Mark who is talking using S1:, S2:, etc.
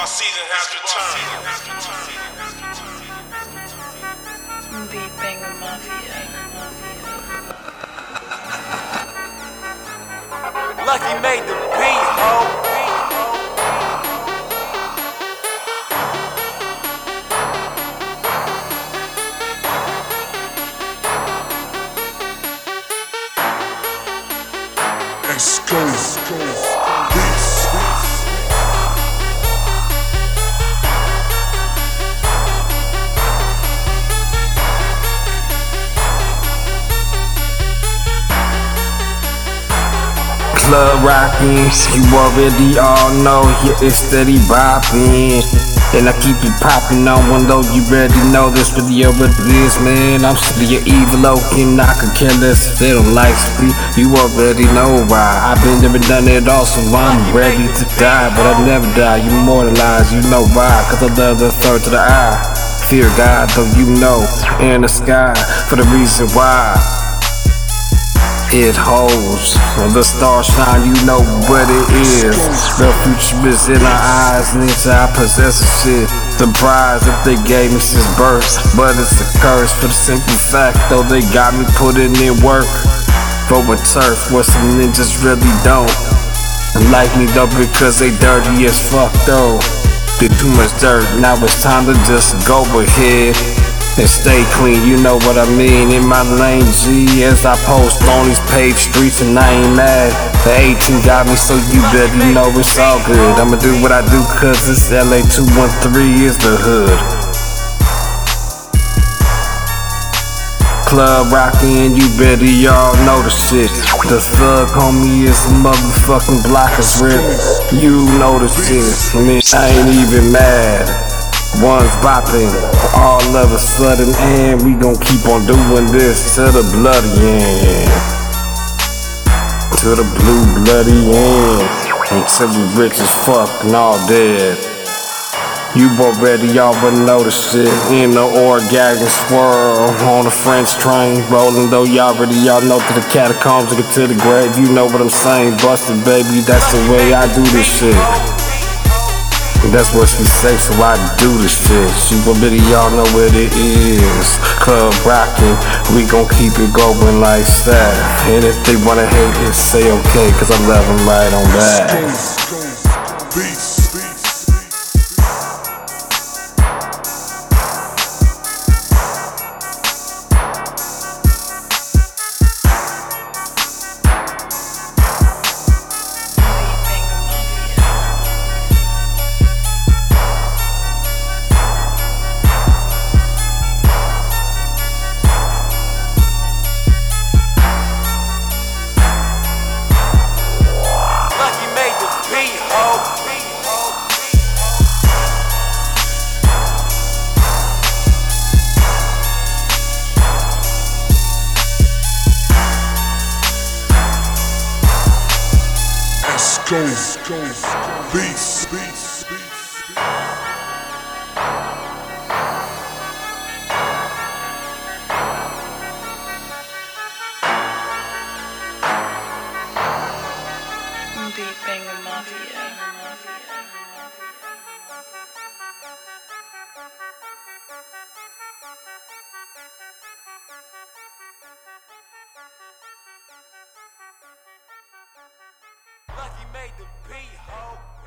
S1: Basketball season has returned.
S2: Beat Banger Mafia.
S3: Lucky made the beat, ho.
S4: Let's go. Beats.
S5: Club rockin', you already all know, yeah, it's steady boppin'. And I keep it poppin' on one though you already know this video, but this man, I'm still your evil and I could care less if they don't like me. You already know why. I've been and done it all, so I'm ready to die, but I never die. You immortalized, you know why? Cause I love the third to the eye. Fear God, though you know, in the sky, for the reason why. It holds. The stars shine, you know what it is. The future is in our eyes, and inside possess shit. The prize that they gave me since birth, but it's a curse for the simple fact, though they got me putting in work. For a turf, where some ninjas really don't. Like me though, because they dirty as fuck though. Did too much dirt, now it's time to just go ahead and stay clean, you know what I mean. In my lane, G, as I post on these paved streets, and I ain't mad. The 18 got me, so you better know it's all good. I'ma do what I do, cause it's LA 213 is the hood. Club rockin', you better y'all know the shit. The thug homie is a motherfucking blockers rip. You know the shit. I mean, I ain't even mad. One's bopping all of a sudden, and we gon' keep on doing this to the bloody end. To the blue bloody end. Until we rich as fuck and all dead. You already y'all but know the shit in the orgasm swirl on the French train, rolling though y'all already y'all know to the catacombs to get to the grave. You know what I'm saying, busted baby, that's the way I do this shit. That's what she say, so I do this shit. She already y'all know what it is. Club rockin', we gon' keep it going like that. And if they wanna hate it, say okay, cause I love them right on.
S4: Beats. Go. Beats. Beats.
S2: Beat Banger Mafia.
S3: Made the beat, ho.